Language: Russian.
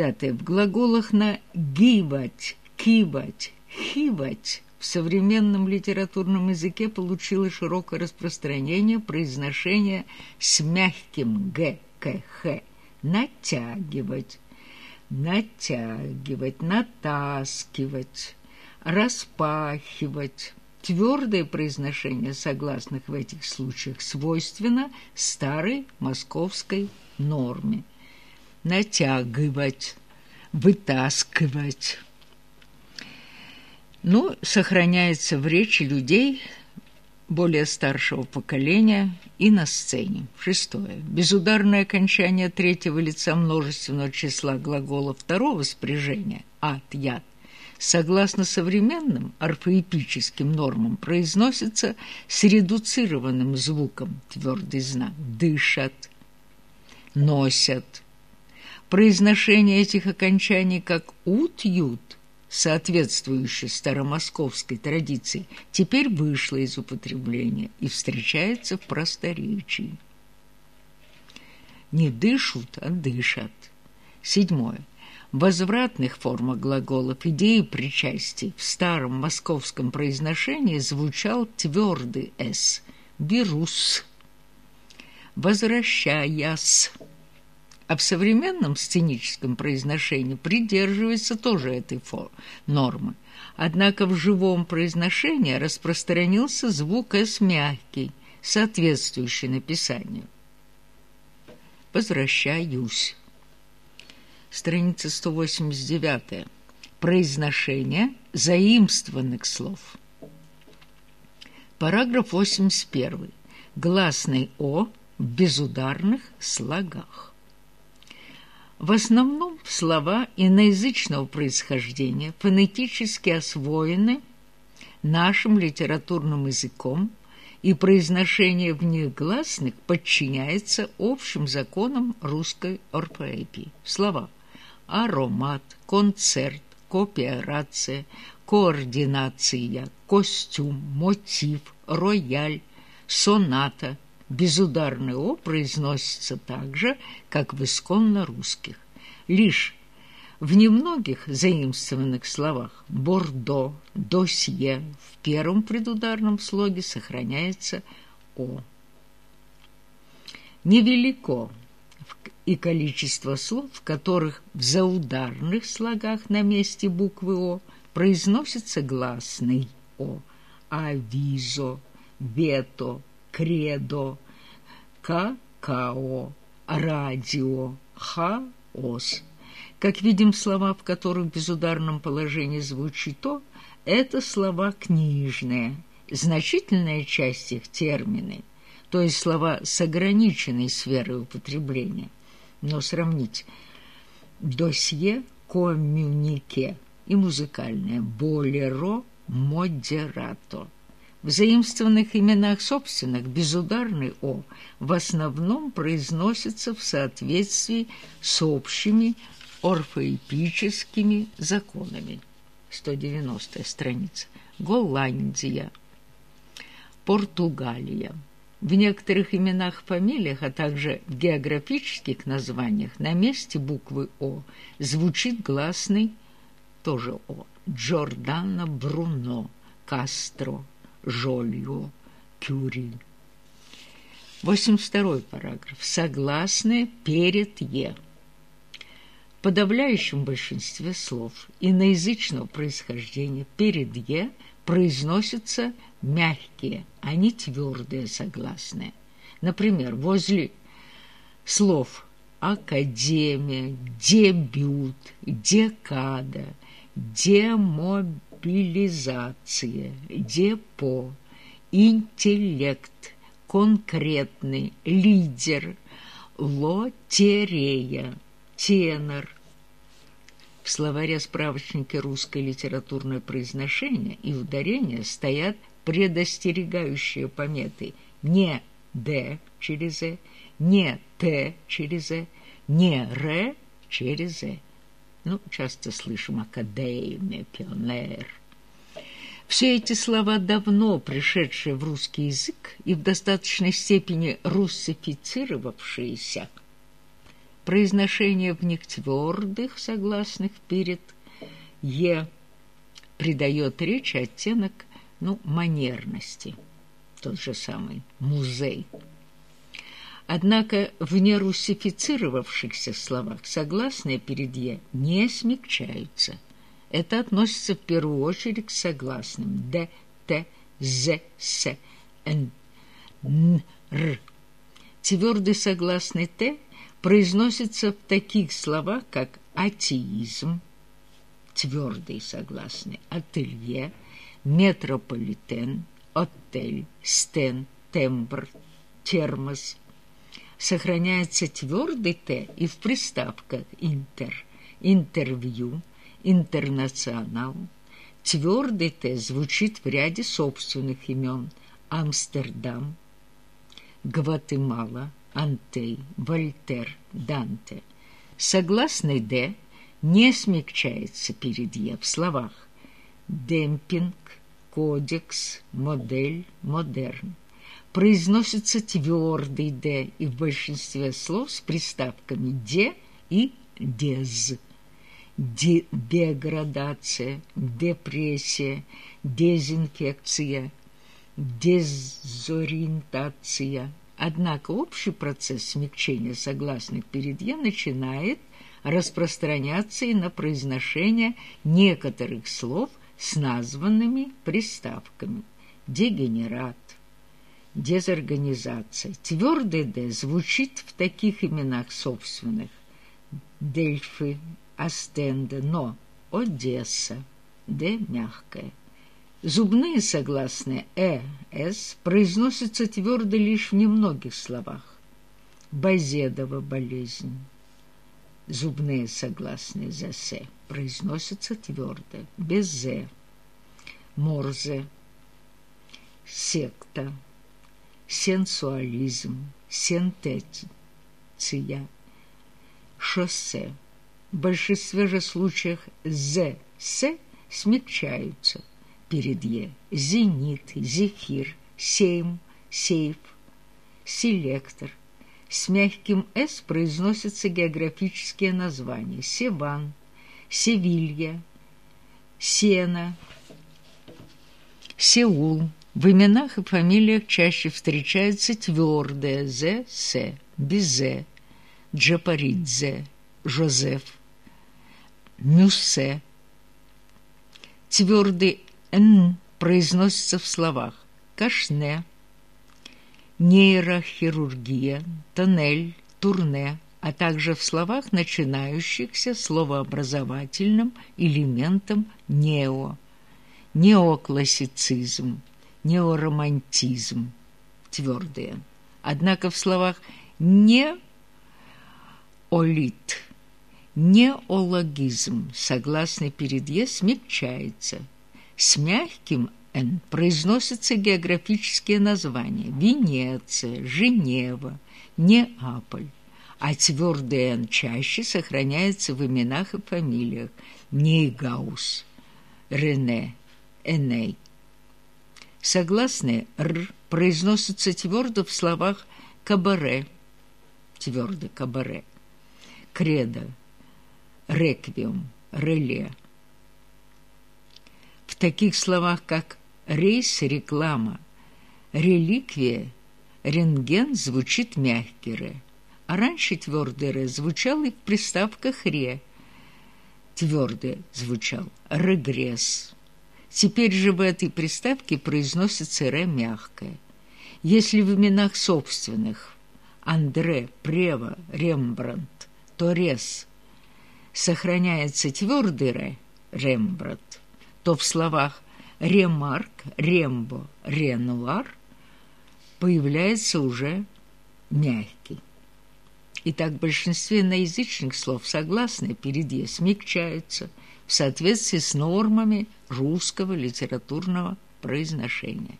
Пятое. В глаголах на «гибать», «кивать», «хивать» в современном литературном языке получило широкое распространение произношение с мягким «г», «к», «х» натягивать, натягивать, натаскивать, распахивать. Твердое произношение согласных в этих случаях свойственно старой московской норме. Натягивать, вытаскивать. Ну, сохраняется в речи людей более старшего поколения и на сцене. Шестое. Безударное окончание третьего лица множественного числа глагола второго спряжения «от», «яд» согласно современным орфоэпическим нормам произносится с редуцированным звуком твердый знак «дышат», «носят». Произношение этих окончаний как «ут-ют» соответствующей старомосковской традиции, теперь вышла из употребления и встречается в просторечии. Не дышут, а дышат. Седьмое. Возвратных формах глаголов идеи причастий в старом московском произношении звучал твердый «с» – «берус», «возвращаясь», а в современном сценическом произношении придерживается тоже этой нормы. Однако в живом произношении распространился звук «с» мягкий, соответствующий написанию. «Возвращаюсь». Страница 189. Произношение заимствованных слов. Параграф 81. Гласный «о» в безударных слогах. В основном слова иноязычного происхождения фонетически освоены нашим литературным языком, и произношение в них гласных подчиняется общим законам русской орфоэпии. Слова аромат, концерт, кооперация, координация, костюм, мотив, рояль, соната – безударный «о» произносится так же, как в исконно русских. Лишь в немногих заимствованных словах «бордо», «досье» в первом предударном слоге сохраняется «о». Невелико и количество слов, в которых в заударных слогах на месте буквы «о» произносится гласный «о», авизо, вето, кредо, какао, радио, хаос. Как видим, слова, в которых в безударном положении звучит «то», это слова книжные, значительная часть их термины, то есть слова с ограниченной сферой употребления. Но сравнить досье, коммюнике и музыкальное болеро, модерато – в заимствованных именах собственных безударный «о» в основном произносится в соответствии с общими орфоэпическими законами. 190 страница. Голландия. Португалия. В некоторых именах, фамилиях, а также в географических названиях на месте буквы «О» звучит гласный тоже «О». Джордано Бруно, Кастро, Жолью, Кюри. 82 параграф. Согласны перед «е». В подавляющем большинстве слов иноязычного происхождения перед «е» произносятся мягкие, а не твердые согласные. Например, возле слов академия, дебют, декада, демобилизация, мобилизация, депо, интеллект, конкретный, лидер, лотерея, тенор. В словаре-справочнике русское литературное произношение и ударение стоят предостерегающие пометы не «д» через «э», не «т» через «э», не «р» через «э». Ну, часто слышим «академия», «пионер». Все эти слова, давно пришедшие в русский язык и в достаточной степени руссифицировавшиеся, Произношение в них твердых согласных перед «е» придает речи оттенок ну, манерности, тот же самый музей. Однако в нерусифицировавшихся словах согласные перед «е» не смягчаются. Это относится в первую очередь к согласным «д», «т», «з», «с», «н», «н», «р». Твердый согласный «т» произносится в таких словах, как атеизм, твердый согласный, ателье, метрополитен, отель, стен, тембр, термос. Сохраняется твердый «т» и в приставках «интер», «интервью», «интернационал». Твердый «т» звучит в ряде собственных имен Амстердам, Гватемала, Антей, Вольтер, Данте. Согласный «д» не смягчается перед «е» в словах демпинг, кодекс, модель, модерн. Произносится твердый «д» и в большинстве слов с приставками «де» и «дез». Де деградация, депрессия, дезинфекция, дезориентация. Однако общий процесс смягчения согласных перед «е» начинает распространяться и на произношение некоторых слов с названными приставками. Дегенерат, дезорганизация. Твердый «д» звучит в таких именах собственных. Дельфы, Астенда, но Одесса, «д» мягкая. Зубные согласные «э», «с» произносятся твердо лишь в немногих словах. Базедова болезнь. Зубные согласные за «с» произносятся твердо, без «з». Морзе, секта, сенсуализм, синтетия, шоссе. В большинстве же случаев «з», «с» смягчаются перед «е». Зенит, зефир, сейм, сейф, селектор, с мягким «с» произносятся географические названия Севан, Севилья, Сена, Сеул. В именах и фамилиях чаще встречаются твердые «з», «с», «безе», «джапаридзе», «жозеф», «мюссе». Твердый «н» произносится в словах «кашне», нейрохирургия, тоннель, турне, а также в словах, начинающихся словообразовательным элементом «нео», неоклассицизм, неоромантизм, твердые. Однако в словах «неолит», неологизм, согласный перед «е», смягчается. С мягким Н произносятся географические названия Венеция, Женева, Неаполь, а твердый Н чаще сохраняется в именах и фамилиях Нейгаус, Рене, Эней. Согласные «р» произносятся твердо в словах «кабаре», твердо «кабаре», «кредо», «реквиум», «реле». В таких словах, как рейс, реклама, реликвия, рентген звучит мягкий «ре», а раньше твердый «ре» звучал и в приставках «ре». Твердый звучал «регресс». Теперь же в этой приставке произносится «ре» мягкое. Если в именах собственных Андре, Прева, Рембрандт, Торес сохраняется твердый «ре» Рембрандт, то в словах ремарк, рембо, ренуар появляется уже мягкий. Итак, в большинстве наязычных слов согласные перед «е» смягчаются в соответствии с нормами русского литературного произношения.